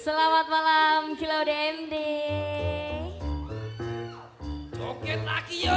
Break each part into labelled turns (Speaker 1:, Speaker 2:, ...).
Speaker 1: Selamat malam Kilau DMD.
Speaker 2: Joget lagi yo,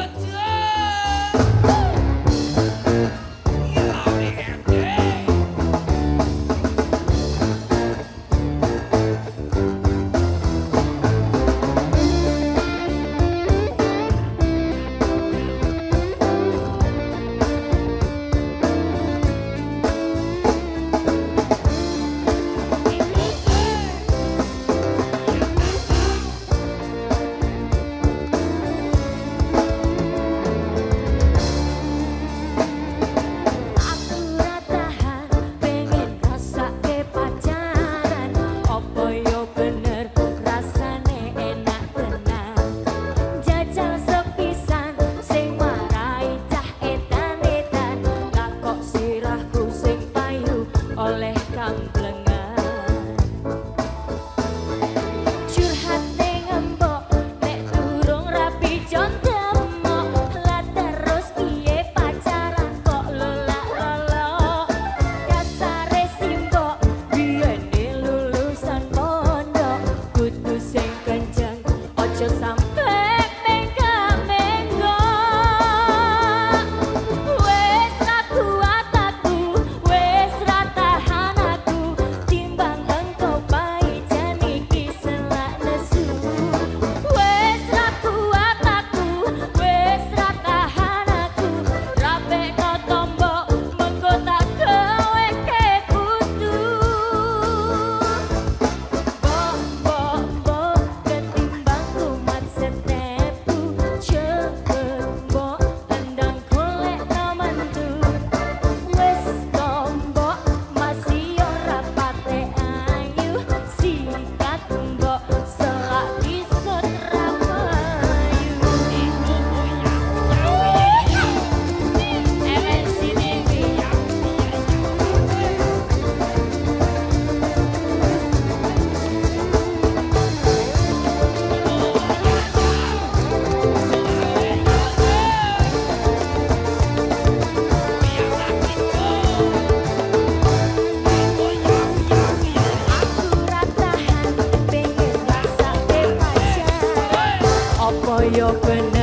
Speaker 1: යොකන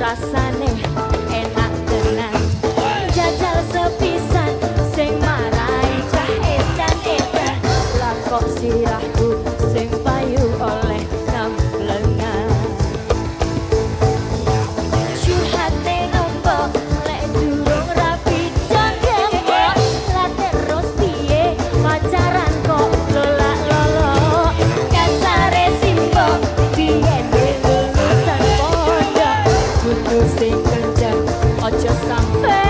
Speaker 1: රසනේ. Hey.